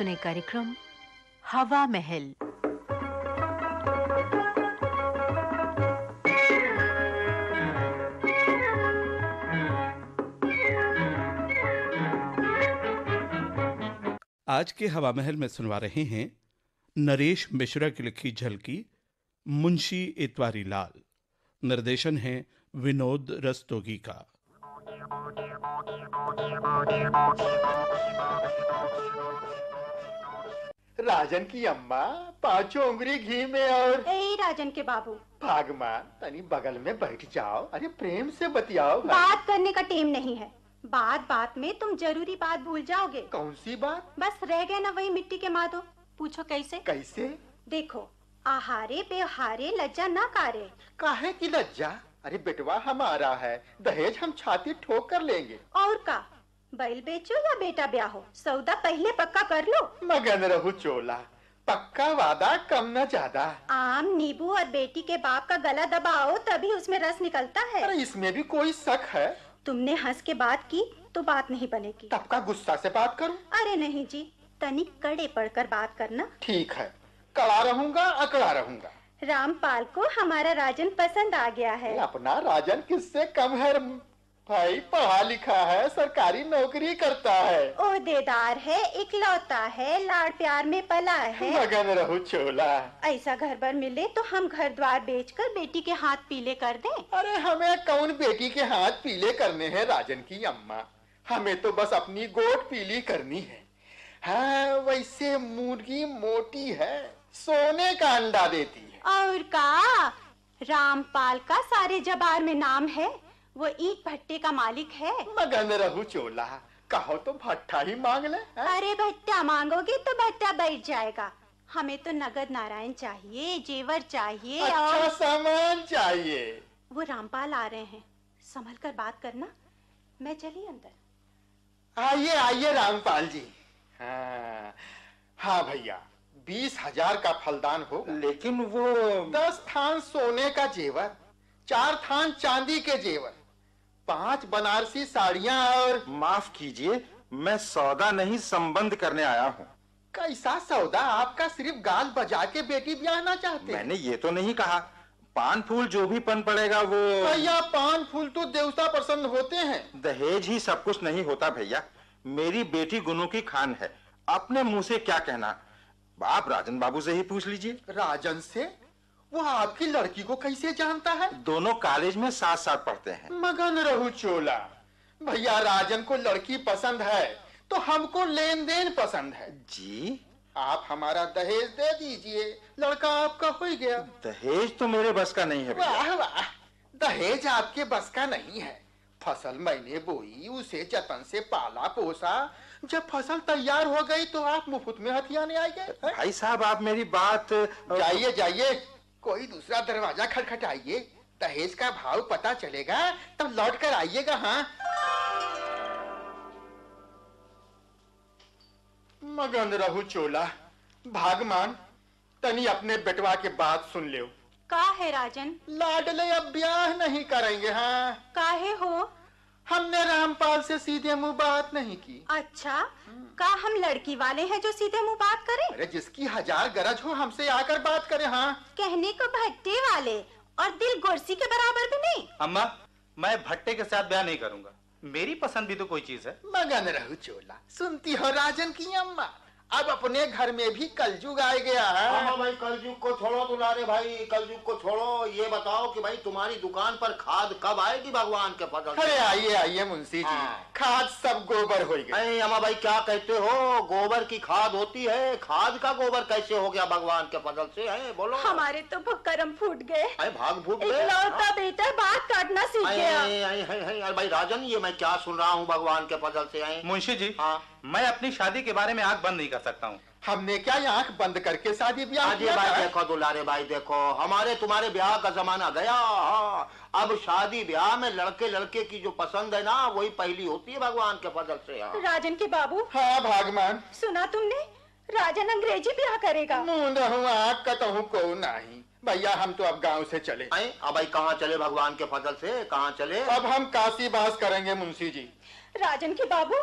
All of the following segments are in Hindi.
सुने कार्यक्रम हवा महल। आज के हवा महल में सुनवा रहे हैं नरेश मिश्रा की लिखी झलकी, मुंशी इतवारी लाल। निर्देशन है विनोद रस्तोगी का। राजन की अम्मा पाँचों उंगली घी में और ए राजन के बाबू। भागमान तनी बगल में बैठ जाओ। अरे प्रेम से बतियाओ बात करने का टेम नहीं है। बात बात में तुम ज़रूरी बात भूल जाओगे। कौन सी बात? बस रह गए ना वही मिट्टी के माधो पूछो कैसे? कैसे? देखो आहारे बेहारे लज्जा ना कारे। काहे की लज्जा? अरे बेटवा हमारा है। दहेज हम छाती ठोक कर लेंगे। और का? बैल बेचो या बेटा ब्याहो? सौदा पहले पक्का कर लो। मगन रहू चोला पक्का वादा कम न ज़्यादा। आम नींबू और बेटी के बाप का गला दबाओ तभी उसमें रस निकलता है। अरे इसमें भी कोई शक है? तुमने हंस के बात की तो बात नहीं बनेगी। तब का गुस्सा से बात करूँ? अरे नहीं जी तनिक कड़े पड़कर बात करना। ठीक है कड़ा रहूँगा अकड़ा रहूँगा। रामपाल को हमारा राजन पसंद आ गया है। अपना राजन किससे कम है? भाई पढ़ा लिखा है सरकारी नौकरी करता है। ओहदेदार है इकलौता है लाड़ प्यार में पला है। मगन रहू चोला। ऐसा घर पर मिले तो हम घर द्वार बेचकर बेटी के हाथ पीले कर दें। अरे हमें कौन बेटी के हाथ पीले करने हैं राजन की अम्मा? हमें तो बस अपनी गोट पीली करनी है। हाँ वैसे मुर्गी मोटी है सोने का अंडा देती है। और का? रामपाल का सारे जबार में नाम है। वो ईट भट्टे का मालिक है। मगन रहू चोला। कहो तो भट्टा ही मांग ले हैं? अरे भट्टा मांगोगे तो भट्टा बैठ जाएगा। हमें तो नगद नारायण चाहिए जेवर चाहिए अच्छा और सामान चाहिए। वो रामपाल आ रहे हैं। संभल कर बात करना। मैं चली अंदर। आइए आइए रामपाल जी। हाँ हाँ भैया बीस हज़ार का फलदान हो लेकिन वो दस थान सोने का जेवर चार थान चांदी के जेवर। पाँच बनारसी साड़ियाँ और माफ़ कीजिए मैं सौदा नहीं संबंध करने आया हूँ। कैसा सौदा? आपका सिर्फ़ गाल बजा के बेटी ब्याहना चाहते मैंने ये तो नहीं कहा। पान फूल जो भी पन पड़ेगा वो भैया पान फूल तो देवता प्रसन्न होते हैं। दहेज ही सब कुछ नहीं होता भैया। मेरी बेटी गुनू की खान है। अपने मुँह से क्या कहना? आप राजन बाबू से ही पूछ लीजिए। राजन से? वो आपकी लड़की को कैसे जानता है? दोनों कॉलेज में साथ साथ पढ़ते हैं। मगन रहू चोला। भैया राजन को लड़की पसंद है तो हमको लेन देन पसंद है। जी? आप हमारा दहेज दे दीजिए। लड़का आपका हो गया। दहेज तो मेरे बस का नहीं है वाह वाह। दहेज आपके बस का नहीं है। फ़सल मैंने बोई उसे जतन से पाला पोसा। जब फ़सल तैयार हो गई तो आप मुफ़्त में हथियाने आ गए भाई साहब आप मेरी बात जाइए जाइए। कोई दूसरा दरवाज़ा खटखटाइए। दहेज का भाव पता चलेगा तब लौट कर आइएगा हाँ। मगन रहू चोला भागमान तनी अपने बेटवा के बात सुन ले का है राजन? लाडले अब ब्याह नहीं करेंगे हाँ। काहे हो? हमने रामपाल से सीधे मुँह बात नहीं की। अच्छा का हम लड़की वाले हैं जो सीधे मुँह बात करें? अरे जिसकी हज़ार गरज हो हमसे आकर बात करे हाँ। कहने को भट्टे वाले और दिल गोरसी के बराबर भी नहीं। अम्मा मैं भट्टे के साथ ब्याह नहीं करूँगा। मेरी पसंद भी तो कोई चीज़ है। मगन रहू चोला सुनती हो राजन की अम्मा। अब अपने घर में भी कलयुग आ गया है। हाँ भाई कलयुग को छोड़ो दुलारे भाई कलयुग को छोड़ो। ये बताओ कि भाई तुम्हारी दुकान पर खाद कब आएगी भगवान के फजल अरे आइए आइए मुंशी जी। हाँ। खाद सब गोबर हो गए अरे अम्मा भाई क्या कहते हो? गोबर की खाद होती है। खाद का गोबर कैसे हो गया भगवान के फजल से है? बोलो। हमारे तो भक्करम फूट गए। अरे भाग भूख गए? इकलौता बेटा बात काटना सीख गया। अरे, भाई राजन ये मैं क्या सुन रहा हूँ भगवान के फजल से है? मुंशी जी हाँ। मैं अपनी शादी के बारे में आग बंद नहीं कर सकता हूँ। हमने क्या ये आँख बंद करके शादी ब्याह किया भाई देखो दुलारे भाई देखो हमारे तुम्हारे ब्याह का जमाना गया। हाँ। अब शादी ब्याह में लड़के लड़के की जो पसंद है ना वही पहली होती है भगवान के फजल से हाँ। राजन के बाबू। हाँ भागमान। सुना तुमने? राजन अंग्रेज़ी ब्याह करेगा। मुँह को नहीं। भैया हम तो अब गाँव से चले। आए अब भाई कहाँ चले भगवान के फजल से? कहाँ चले? अब हम काशी बास करेंगे मुंशी जी। राजन के बाबू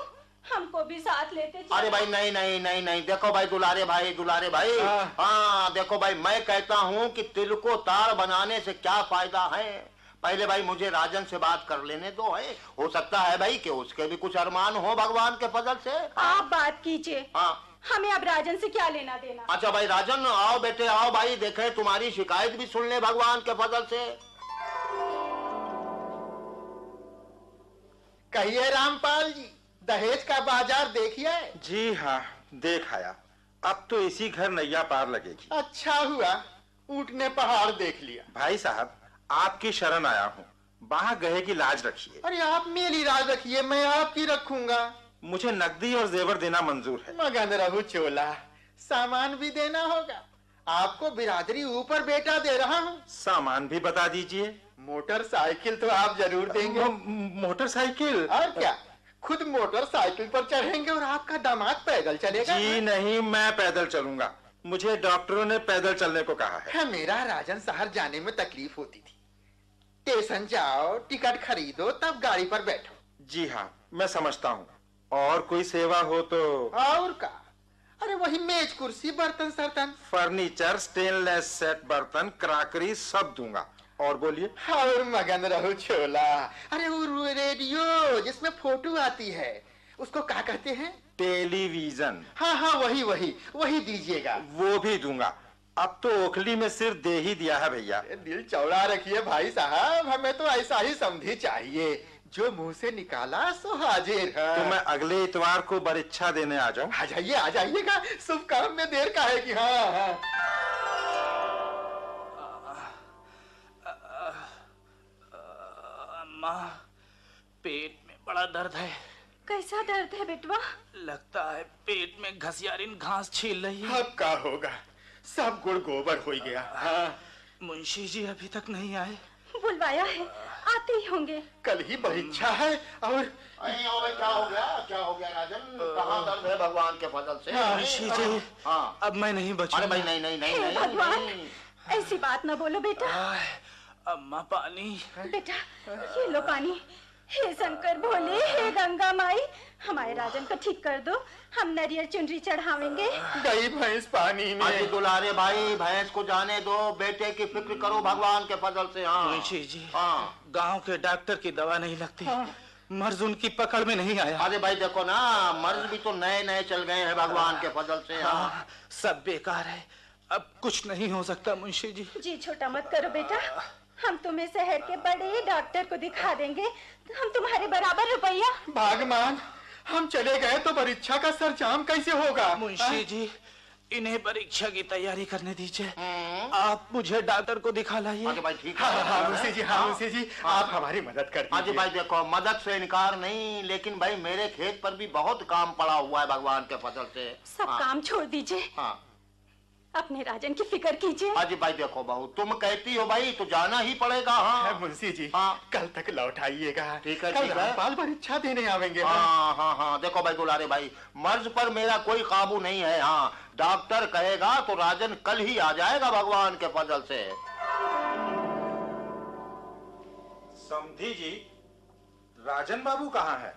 हमको भी साथ लेते। अरे भाई नहीं नहीं नहीं नहीं। देखो भाई दुलारे भाई दुलारे भाई। हाँ। हाँ देखो भाई मैं कहता हूँ कि तिल को तार बनाने से क्या फ़ायदा है? पहले भाई मुझे राजन से बात कर लेने दो है? हो सकता है भाई कि उसके भी कुछ अरमान हो भगवान के फजल से। आप बात कीजिए। हाँ। हमें अब राजन से क्या लेना देना? अच्छा भाई राजन आओ बेटे आओ भाई देखे तुम्हारी शिकायत भी सुन ले भगवान के फजल से। कहिए रामपाल जी। दहेज का बाज़ार देखिए जी हाँ देख आया। अब तो इसी घर नैया पार लगेगी। अच्छा हुआ ऊँट ने पहाड़ देख लिया। भाई साहब आपकी शरण आया हूँ। वहाँ गहे की लाज रखिए। अरे आप मेरी राज रखिए मैं आपकी रखूँगा। मुझे नकदी और जेवर देना मंजूर है। मगन रहू चोला सामान भी देना होगा। आपको बिरादरी ऊपर बेटा दे रहा हूँ। सामान भी बता दीजिए। मोटरसाइकिल तो आप ज़रूर देंगे। मोटरसाइकिल? और क्या? खुद मोटरसाइकिल पर चढ़ेंगे और आपका दामाद पैदल चलेगा जी नहीं मैं पैदल चलूँगा। मुझे डॉक्टरों ने पैदल चलने को कहा है। हाँ, मेरा राजन शहर जाने में तकलीफ़ होती थी। स्टेशन जाओ टिकट खरीदो तब गाड़ी पर बैठो। जी हाँ मैं समझता हूँ। और कोई सेवा हो तो और का? अरे वही मेज कुर्सी बर्तन सर्तन फर्नीचर स्टेनलेस सेट बर्तन क्राकरी सब दूँगा। और बोलिए। और मगन रहो छोला। अरे वो रेडियो जिसमें फ़ोटो आती है उसको क्या कहते हैं? टेलीविज़न। हाँ हाँ वही वही वही दीजिएगा। वो भी दूँगा। अब तो ओखली में सिर दे ही दिया है भैया। दिल चौड़ा रखिए भाई साहब हमें तो ऐसा ही समझी चाहिए। जो मुँह से निकाला सो हाजिर है। तो मैं अगले इतवार को बरिच्छा देने आ जाऊँ। आ जाइए आ जाइएगा। शुभ काम में देर का है कि हाँ हाँ। अम्मा पेट में बड़ा दर्द है। कैसा दर्द है बेटवा? लगता है पेट में घसियारिन घास छील रही है। अब का होगा? सब गुड़ गोबर हो गया। हाँ। मुंशी जी अभी तक नहीं आए। बुलवाया है। आते ही होंगे। कल ही परीक्षा है और अरे क्या हो गया? क्या हो गया राजन? कहाँ दर्द है भगवान के फजल से? मुंशी जी हाँ। अब मैं नहीं बचूँगा। अरे भाई नहीं नहीं नहीं नहीं, भगवान ऐसी बात ना बोलो बेटा। अम्मा पानी। बेटा ये लो पानी। हे शंकर भोले हे गंगा माई हमारे राजन को ठीक कर दो। हम नरियल चुनरी चढ़ावेंगे। गई भैंस पानी अरे में दुलारे भाई भैंस को जाने दो। बेटे की फ़िक्र करो भगवान के फजल से हाँ। मुंशी जी हाँ। गाँव के डॉक्टर की दवा नहीं लगती। हाँ। मर्ज उनकी पकड़ में नहीं आया। अरे भाई देखो ना मर्ज भी तो नए नए चल गए हैं भगवान के फजल से हाँ। हाँ, सब बेकार है। अब कुछ नहीं हो सकता मुंशी जी। जी छोटा मत करो बेटा। हम तुम्हें शहर के बड़े डॉक्टर को दिखा देंगे। हम तुम्हारे बराबर रुपया। भागमान हम चले गए तो परीक्षा का सरजाम कैसे होगा? मुंशी जी इन्हें परीक्षा की तैयारी करने दीजिए। आप मुझे डॉक्टर को दिखा लाइए। भाई ठीक हाँ। हाँ हाँ है मुंशी जी हाँ मुंशी जी आप हमारी मदद कर दीजिए। भाई देखो मदद से इनकार नहीं लेकिन भाई मेरे खेत पर भी बहुत काम पड़ा हुआ है भगवान के फ़सल से। सब हाँ, काम छोड़ दीजिए। हाँ। अपने राजन की फ़िक्र कीजिए। अजय भाई देखो बहू तुम कहती हो भाई तो जाना ही पड़ेगा हाँ। मुंशी जी हाँ। कल तक लौट आइएगा। ठीक है, कल ठीक है। रामपाल परीक्षा देने आवेंगे। हाँ। हाँ हाँ हाँ देखो भाई दुलारे भाई मर्ज पर मेरा कोई काबू नहीं है हाँ। डॉक्टर कहेगा तो राजन कल ही आ जाएगा भगवान के फजल से। समधी जी राजन बाबू कहाँ है?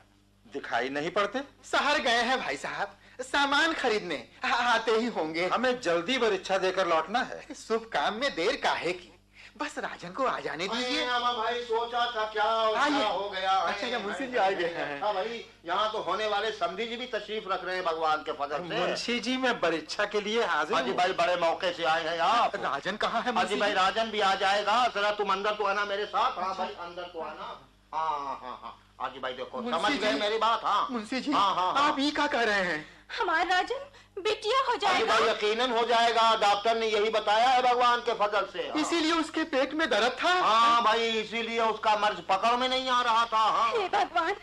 दिखाई नहीं पड़ते? शहर गए हैं भाई साहब। सामान खरीदने। आते ही होंगे। हमें जल्दी परीक्षा देकर लौटना है। शुभ काम में देर काहे की? बस राजन को आ जाने दीजिए। भाई सोचा था क्या हो गया। अच्छा, अच्छा, मुंशी जी आ गए हैं। अच्छा भाई यहाँ तो होने वाले समझी जी भी तशरीफ़ रख रहे हैं भगवान के फजल से। मुंशी जी मैं परीक्षा के लिए हाजिर अजी हूँ। भाई बड़े मौके से आए हैं आप। राजन कहाँ है मुंशी भाई राजन भी आ जाएगा। जरा तुम अंदर तो आना मेरे साथ। हाँ भाई अंदर तो आना। हाँ हाँ हाँ। हाँ भाई देखो समझ गए मेरी बात हाँ। मुंशी जी हाँ हाँ हाँ। आप ही क्या कह रहे हैं। हमारा राजन बेटिया हो अजी जाएगा भाई यकीनन हो जाएगा डॉक्टर ने यही बताया है भगवान के फजल से। हाँ। इसीलिए उसके पेट में दर्द था। हाँ भाई इसीलिए उसका मर्ज पकड़ में नहीं आ रहा था हाँ। भगवान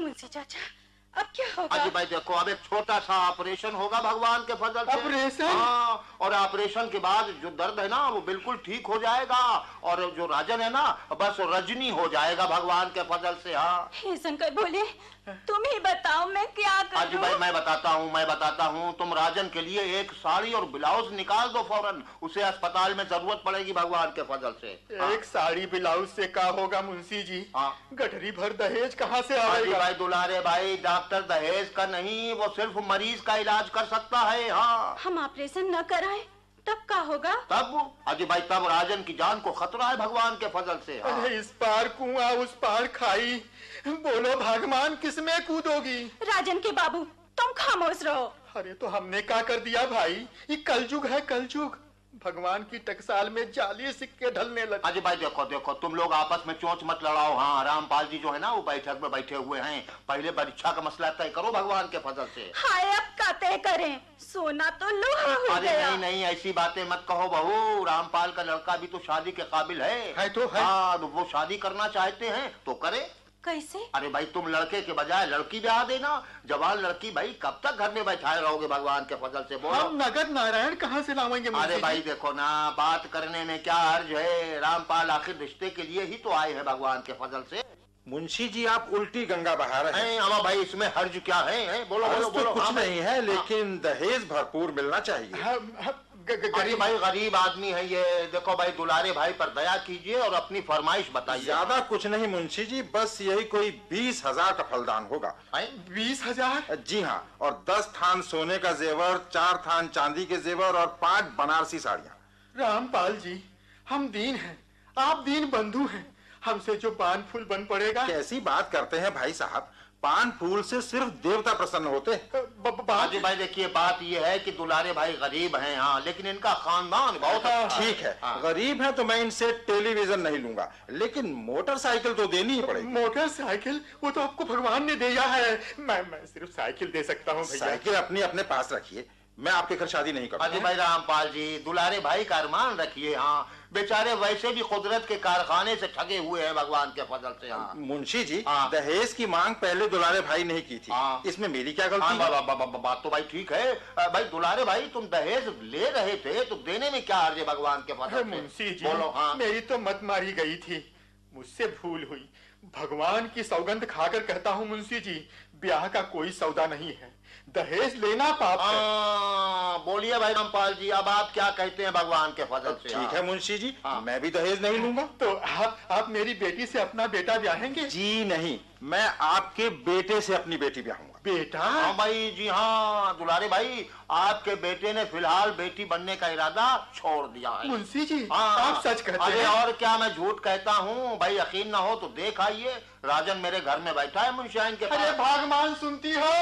मुंशी चाचा अब क्या होगा? अजी भाई देखो अब एक छोटा सा ऑपरेशन होगा भगवान के फजल से। ऑपरेशन? हाँ और ऑपरेशन के बाद जो दर्द है ना वो बिल्कुल ठीक हो जाएगा। और जो राजन है ना बस रजनी हो जाएगा भगवान के फजल से हाँ। हे शंकर भोले तुम ही बताओ मैं क्या करूँ? भाई मैं बताता हूँ मैं बताता हूँ तुम राजन के लिए एक साड़ी और ब्लाउज निकाल दो फ़ौरन। उसे अस्पताल में ज़रूरत पड़ेगी भगवान के फजल से। हाँ। एक साड़ी ब्लाउज से का होगा मुंशी जी? हाँ। गठरी भर दहेज कहाँ से आएगा? भाई दुलारे भाई डॉक्टर दहेज का नहीं वो सिर्फ़ मरीज़ का इलाज कर सकता है हाँ। हम ऑपरेशन न कराए तब का होगा? तब अजय भाई तब राजन की जान को खतरा है भगवान के फजल से। हाँ। अरे इस पार कुआ उस पार खाई। बोलो भगवान किसमें कूदोगी? राजन के बाबू तुम खामोश रहो। अरे तो हमने क्या कर दिया भाई? ये कलयुग है कलयुग। भगवान की टकसाल में जाली सिक्के ढलने लगे। अजय भाई देखो देखो तुम लोग आपस में चोंच मत लड़ाओ। हाँ रामपाल जी जो है ना वो बैठक में बैठे हुए हैं। पहले परीक्षा का मसला तय करो भगवान के फजल से। हाय अब का तय करें? सोना तो लोहा हो अरे गया। नहीं नहीं ऐसी बातें मत कहो बहू। रामपाल का लड़का भी तो शादी के काबिल है। है तो है। हाँ तो वो शादी करना चाहते हैं तो करे। कैसे? अरे भाई तुम लड़के के बजाय लड़की ब्याह देना। जवान लड़की भाई कब तक घर में बैठाए रहोगे भगवान के फजल से बोलो। हम नगद नारायण कहाँ से लावेंगे अरे भाई देखो ना बात करने में क्या अर्ज़ है? रामपाल आखिर रिश्ते के लिए ही तो आए हैं भगवान के फजल से। मुंशी जी आप उल्टी गंगा बहा रहे हैं। हैं अमा भाई इसमें हर्ज क्या है, हैं? बोलो बोलो तो बोलो कुछ हाँ, नहीं है लेकिन दहेज भरपूर मिलना चाहिए। अरे गरीब भाई गरीब आदमी है ये। देखो भाई दुलारे भाई पर दया कीजिए और अपनी फरमाइश बताइए। ज़्यादा कुछ नहीं मुंशी जी बस यही कोई बीस हज़ार का फलदान होगा। बीस हज़ार? जी हाँ और दस थान सोने का जेवर चार थान चांदी के जेवर और पाँच बनारसी साड़ियाँ। रामपाल जी हम दीन हैं। आप दीन बंधु हैं। हमसे जो पान फूल बन पड़ेगा? कैसी बात करते हैं भाई साहब। पान फूल से सिर्फ़ देवता प्रसन्न होते हैं। बात हाजी भाई देखिए बात ये है कि दुलारे भाई गरीब हैं हाँ लेकिन इनका खानदान बहुत अच्छा ठीक है। हाँ। गरीब है तो मैं इनसे टेलीविज़न नहीं लूँगा लेकिन मोटरसाइकिल तो देनी ही पड़ेगी। मोटरसाइकिल? वो तो आपको भगवान ने दिया है। मैं मैं सिर्फ़ साइकिल दे सकता हूँ साइकिल अपनी अपने पास रखिए मैं आपके घर शादी नहीं हाजी करूँगा। भाई रामपाल जी दुलारे भाई का अरमान रखिए हाँ। बेचारे वैसे भी कुदरत के कारखाने से ठगे हुए हैं भगवान के फजल से हाँ। मुंशी जी हाँ। दहेज की मांग पहले दुलारे भाई ने की थी। हाँ। इसमें मेरी क्या गलती बा, है? बा, बा, बा, बा, बात तो भाई ठीक है। भाई दुलारे भाई तुम दहेज ले रहे थे तो देने में क्या अर्ज़ है भगवान के फजल मुंशी जी बोलो हाँ। मेरी तो मत मारी गई थी। मुझसे भूल हुई। भगवान की सौगंध खाकर कहता हूँ मुंशी जी ब्याह का कोई सौदा नहीं है। दहेज लेना पाप है। हाँ, बोलिए भाई रामपाल जी अब आप क्या कहते हैं भगवान के फजल से? ठीक है मुंशी जी हाँ। मैं भी दहेज नहीं लूँगा। तो आप आप मेरी बेटी से अपना बेटा ब्याहेंगे? जी नहीं मैं आपके बेटे से अपनी बेटी ब्याहूँगा। बेटा? हाँ भाई जी हाँ दुलारे भाई आपके बेटे ने फ़िलहाल बेटी बनने का इरादा छोड़ दिया है। मुंशी जी हाँ, आप सच कहते अरे हैं। और क्या मैं झूठ कहता हूँ? भाई यकीन ना हो तो देख आइए राजन मेरे घर में बैठा है मुंशियाइन के अरे भगवान सुनती हो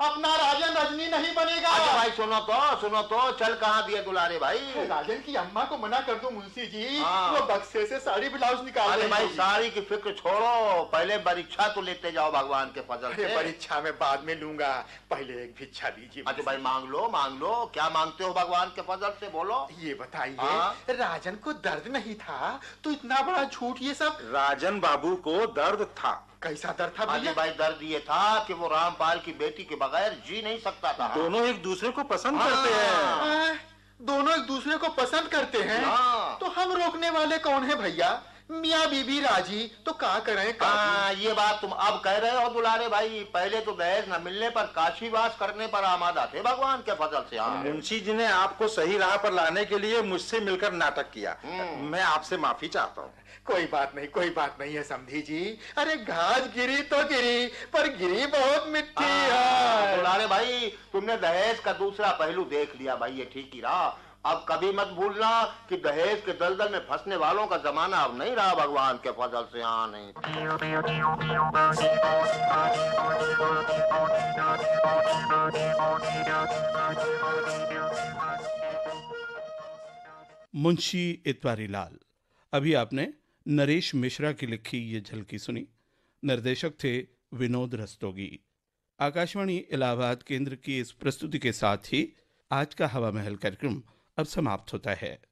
अपना राजन रजनी नहीं बनेगा। अरे भाई सुनो तो सुनो तो चल कहाँ दिए दुलारे भाई? राजन की अम्मा को मना कर दो मुंशी जी। हाँ। वो बक्से से साड़ी ब्लाउज निकाल अरे भाई साड़ी की फ़िक्र छोड़ो। पहले परीक्षा तो लेते जाओ भगवान के फजल से। परीक्षा में बाद में लूँगा। पहले एक भिक्षा दीजिए अच्छा भाई मांग लो मांग लो। क्या मांगते हो भगवान के फजल से बोलो। ये बताइए हाँ? राजन को दर्द नहीं था? तो इतना बड़ा झूठ ये सब राजन बाबू को दर्द था। कैसा दर्द था अरे भाई दर्द ये था कि वो रामपाल की बेटी के बगैर जी नहीं सकता था। दोनों एक दूसरे को पसंद हाँ। करते हैं। हाँ, दोनों एक दूसरे को पसंद करते हैं? हाँ। तो हम रोकने वाले कौन है भैया? मियाँ बीबी राज़ी तो का करें का हाँ ये बात तुम अब कह रहे हो दुलारे भाई। पहले तो दहेज न मिलने पर काशीवास करने पर आमादा थे भगवान के फजल से हाँ। मुंशी जी ने आपको सही राह पर लाने के लिए मुझसे मिलकर नाटक किया। हम्म। मैं आपसे माफ़ी चाहता हूँ। कोई बात नहीं कोई बात नहीं है समझी जी। अरे घास गिरी तो गिरी पर गिरी बहुत मिट्टी हाँ, है। दुलारे भाई तुमने दहेज का दूसरा पहलू देख लिया भाई ये ठीक ही रहा। अब कभी मत भूलना कि दहेज के दलदल में फंसने वालों का जमाना अब नहीं रहा भगवान के फजल से हाँ नहीं मुंशी इतवारी लाल अभी आपने नरेश मिश्रा की लिखी ये झलकी सुनी। निर्देशक थे विनोद रस्तोगी। आकाशवाणी इलाहाबाद केंद्र की इस प्रस्तुति के साथ ही आज का हवा महल कार्यक्रम अब समाप्त होता है।